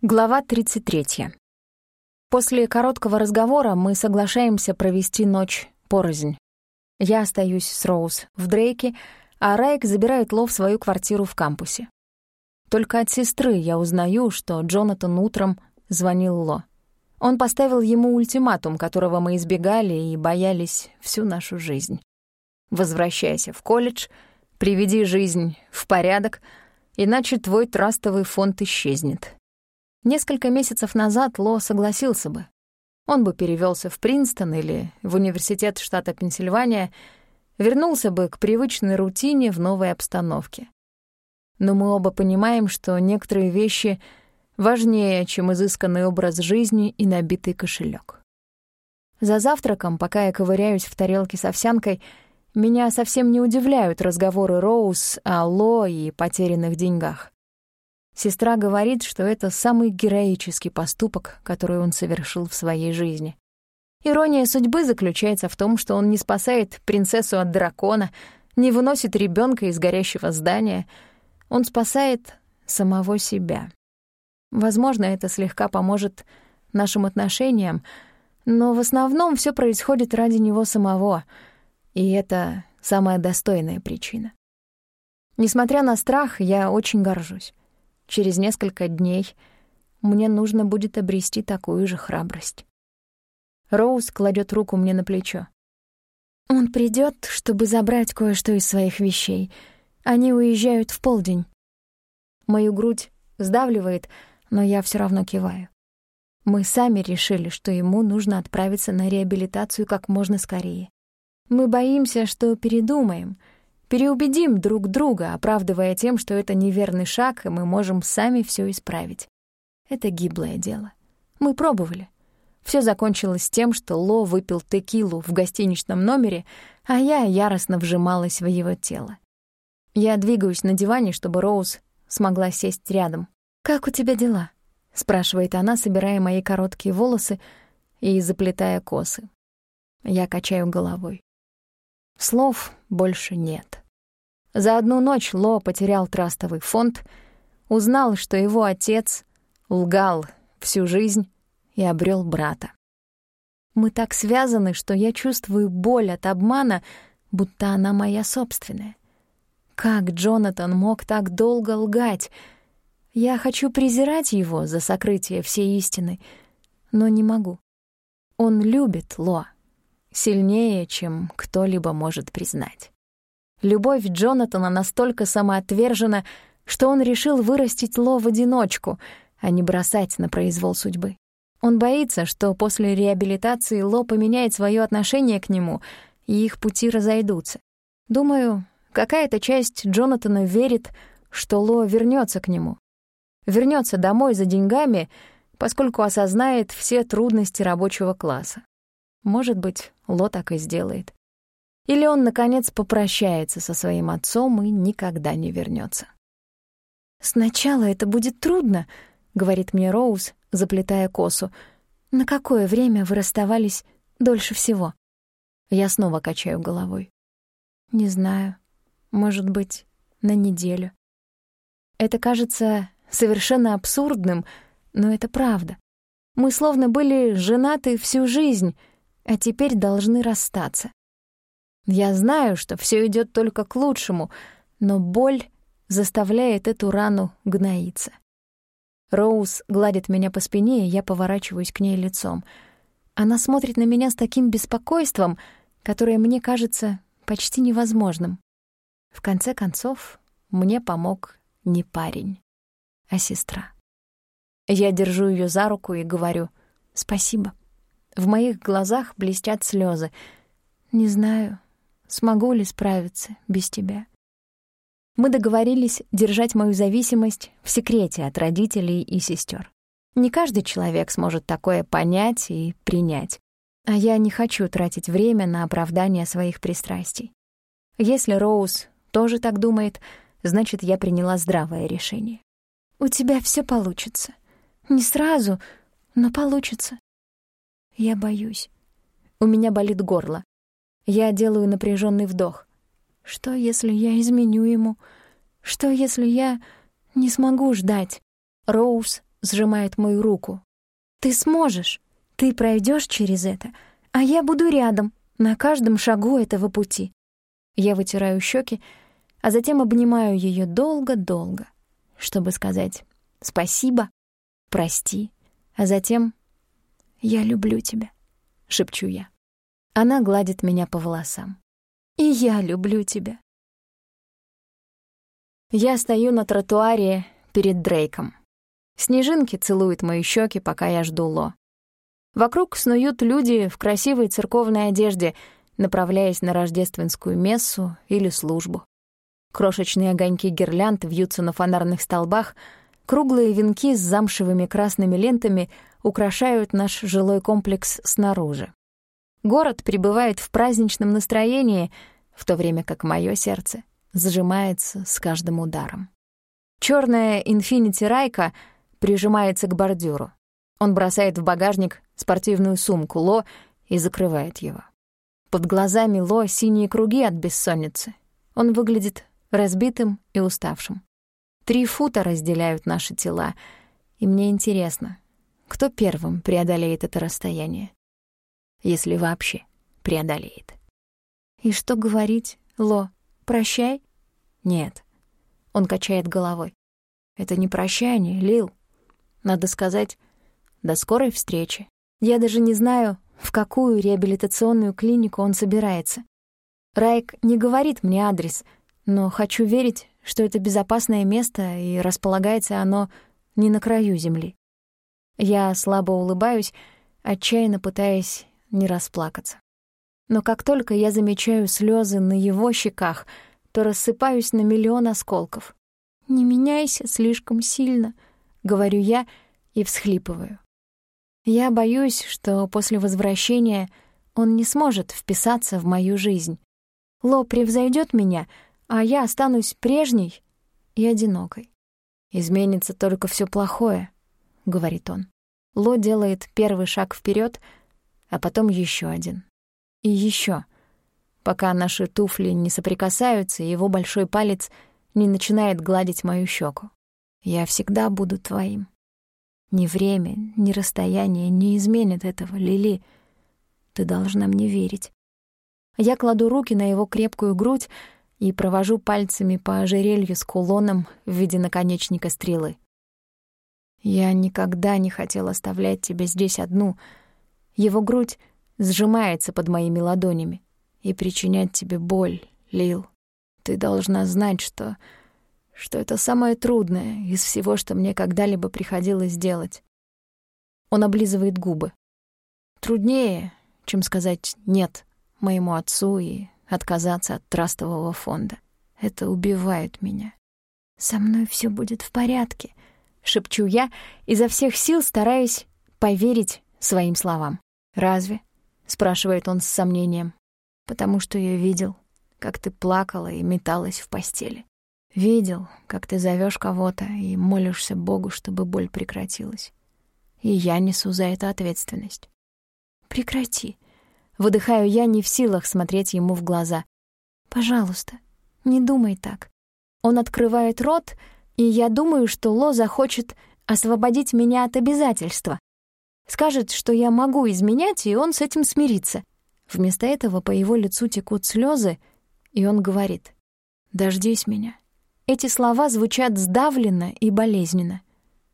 Глава 33. После короткого разговора мы соглашаемся провести ночь порознь. Я остаюсь с Роуз в Дрейке, а Райк забирает Ло в свою квартиру в кампусе. Только от сестры я узнаю, что Джонатан утром звонил Ло. Он поставил ему ультиматум, которого мы избегали и боялись всю нашу жизнь. «Возвращайся в колледж, приведи жизнь в порядок, иначе твой трастовый фонд исчезнет». Несколько месяцев назад Ло согласился бы. Он бы перевелся в Принстон или в университет штата Пенсильвания, вернулся бы к привычной рутине в новой обстановке. Но мы оба понимаем, что некоторые вещи важнее, чем изысканный образ жизни и набитый кошелек. За завтраком, пока я ковыряюсь в тарелке с овсянкой, меня совсем не удивляют разговоры Роуз о Ло и потерянных деньгах. Сестра говорит, что это самый героический поступок, который он совершил в своей жизни. Ирония судьбы заключается в том, что он не спасает принцессу от дракона, не выносит ребенка из горящего здания. Он спасает самого себя. Возможно, это слегка поможет нашим отношениям, но в основном все происходит ради него самого, и это самая достойная причина. Несмотря на страх, я очень горжусь. Через несколько дней мне нужно будет обрести такую же храбрость. Роуз кладет руку мне на плечо. Он придет, чтобы забрать кое-что из своих вещей. Они уезжают в полдень. Мою грудь сдавливает, но я все равно киваю. Мы сами решили, что ему нужно отправиться на реабилитацию как можно скорее. Мы боимся, что передумаем — Переубедим друг друга, оправдывая тем, что это неверный шаг, и мы можем сами все исправить. Это гиблое дело. Мы пробовали. Все закончилось тем, что Ло выпил текилу в гостиничном номере, а я яростно вжималась в его тело. Я двигаюсь на диване, чтобы Роуз смогла сесть рядом. «Как у тебя дела?» — спрашивает она, собирая мои короткие волосы и заплетая косы. Я качаю головой. Слов больше нет. За одну ночь Ло потерял трастовый фонд, узнал, что его отец лгал всю жизнь и обрел брата. Мы так связаны, что я чувствую боль от обмана, будто она моя собственная. Как Джонатан мог так долго лгать? Я хочу презирать его за сокрытие всей истины, но не могу. Он любит Ло сильнее, чем кто-либо может признать. Любовь Джонатана настолько самоотвержена, что он решил вырастить Ло в одиночку, а не бросать на произвол судьбы. Он боится, что после реабилитации Ло поменяет свое отношение к нему, и их пути разойдутся. Думаю, какая-то часть Джонатана верит, что Ло вернется к нему. Вернется домой за деньгами, поскольку осознает все трудности рабочего класса. Может быть, Ло так и сделает. Или он, наконец, попрощается со своим отцом и никогда не вернется. «Сначала это будет трудно», — говорит мне Роуз, заплетая косу. «На какое время вы расставались дольше всего?» Я снова качаю головой. «Не знаю. Может быть, на неделю». Это кажется совершенно абсурдным, но это правда. Мы словно были женаты всю жизнь — а теперь должны расстаться. Я знаю, что все идет только к лучшему, но боль заставляет эту рану гноиться. Роуз гладит меня по спине, и я поворачиваюсь к ней лицом. Она смотрит на меня с таким беспокойством, которое мне кажется почти невозможным. В конце концов, мне помог не парень, а сестра. Я держу ее за руку и говорю «Спасибо». В моих глазах блестят слезы. Не знаю, смогу ли справиться без тебя. Мы договорились держать мою зависимость в секрете от родителей и сестер. Не каждый человек сможет такое понять и принять. А я не хочу тратить время на оправдание своих пристрастий. Если Роуз тоже так думает, значит, я приняла здравое решение. «У тебя все получится. Не сразу, но получится. Я боюсь. У меня болит горло. Я делаю напряженный вдох. Что, если я изменю ему? Что, если я не смогу ждать? Роуз сжимает мою руку. «Ты сможешь. Ты пройдешь через это, а я буду рядом, на каждом шагу этого пути». Я вытираю щеки, а затем обнимаю ее долго-долго, чтобы сказать «спасибо», «прости», а затем «я люблю тебя», — шепчу я. Она гладит меня по волосам. «И я люблю тебя». Я стою на тротуаре перед Дрейком. Снежинки целуют мои щеки, пока я жду Ло. Вокруг снуют люди в красивой церковной одежде, направляясь на рождественскую мессу или службу. Крошечные огоньки гирлянд вьются на фонарных столбах, круглые венки с замшевыми красными лентами украшают наш жилой комплекс снаружи. Город пребывает в праздничном настроении, в то время как мое сердце сжимается с каждым ударом. Черная Infinity Райка прижимается к бордюру. Он бросает в багажник спортивную сумку Ло и закрывает его. Под глазами Ло синие круги от бессонницы. Он выглядит разбитым и уставшим. Три фута разделяют наши тела, и мне интересно, кто первым преодолеет это расстояние, если вообще преодолеет. И что говорить, Ло, прощай? Нет. Он качает головой. Это не прощание, Лил. Надо сказать, до скорой встречи. Я даже не знаю, в какую реабилитационную клинику он собирается. Райк не говорит мне адрес — но хочу верить, что это безопасное место, и располагается оно не на краю земли. Я слабо улыбаюсь, отчаянно пытаясь не расплакаться. Но как только я замечаю слезы на его щеках, то рассыпаюсь на миллион осколков. «Не меняйся слишком сильно», — говорю я и всхлипываю. Я боюсь, что после возвращения он не сможет вписаться в мою жизнь. Ло превзойдет меня — а я останусь прежней и одинокой. «Изменится только все плохое», — говорит он. Ло делает первый шаг вперед, а потом еще один. И еще, пока наши туфли не соприкасаются, и его большой палец не начинает гладить мою щеку. «Я всегда буду твоим. Ни время, ни расстояние не изменят этого, Лили. Ты должна мне верить». Я кладу руки на его крепкую грудь, и провожу пальцами по ожерелью с кулоном в виде наконечника стрелы. Я никогда не хотел оставлять тебя здесь одну. Его грудь сжимается под моими ладонями и причинять тебе боль, Лил. Ты должна знать, что... что это самое трудное из всего, что мне когда-либо приходилось делать. Он облизывает губы. Труднее, чем сказать «нет» моему отцу и отказаться от трастового фонда. Это убивает меня. «Со мной все будет в порядке», — шепчу я, изо всех сил стараясь поверить своим словам. «Разве?» — спрашивает он с сомнением. «Потому что я видел, как ты плакала и металась в постели. Видел, как ты зовешь кого-то и молишься Богу, чтобы боль прекратилась. И я несу за это ответственность. Прекрати. Выдыхаю я, не в силах смотреть ему в глаза. «Пожалуйста, не думай так». Он открывает рот, и я думаю, что Ло захочет освободить меня от обязательства. Скажет, что я могу изменять, и он с этим смирится. Вместо этого по его лицу текут слезы, и он говорит «Дождись меня». Эти слова звучат сдавленно и болезненно.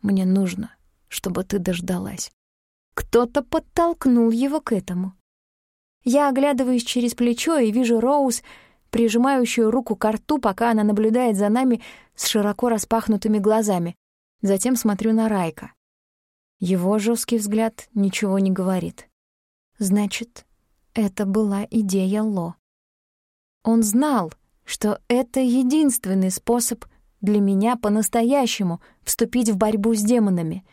«Мне нужно, чтобы ты дождалась». Кто-то подтолкнул его к этому. Я оглядываюсь через плечо и вижу Роуз, прижимающую руку к рту, пока она наблюдает за нами с широко распахнутыми глазами. Затем смотрю на Райка. Его жесткий взгляд ничего не говорит. Значит, это была идея Ло. Он знал, что это единственный способ для меня по-настоящему вступить в борьбу с демонами,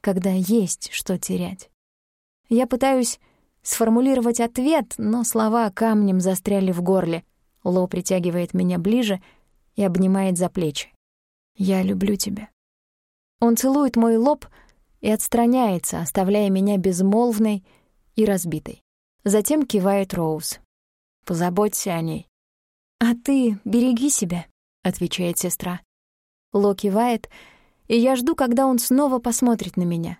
когда есть что терять. Я пытаюсь сформулировать ответ, но слова камнем застряли в горле. Ло притягивает меня ближе и обнимает за плечи. «Я люблю тебя». Он целует мой лоб и отстраняется, оставляя меня безмолвной и разбитой. Затем кивает Роуз. «Позаботься о ней». «А ты береги себя», — отвечает сестра. Ло кивает, и я жду, когда он снова посмотрит на меня.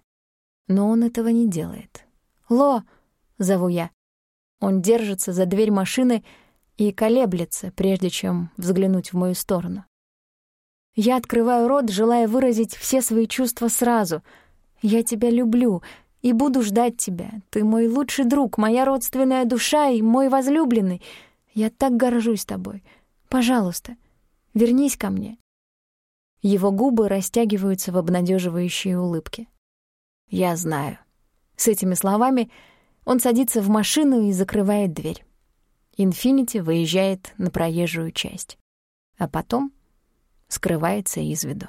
Но он этого не делает. «Ло!» — зову я. Он держится за дверь машины и колеблется, прежде чем взглянуть в мою сторону. Я открываю рот, желая выразить все свои чувства сразу. «Я тебя люблю и буду ждать тебя. Ты мой лучший друг, моя родственная душа и мой возлюбленный. Я так горжусь тобой. Пожалуйста, вернись ко мне». Его губы растягиваются в обнадеживающей улыбке. «Я знаю». С этими словами он садится в машину и закрывает дверь. «Инфинити» выезжает на проезжую часть. А потом скрывается из виду.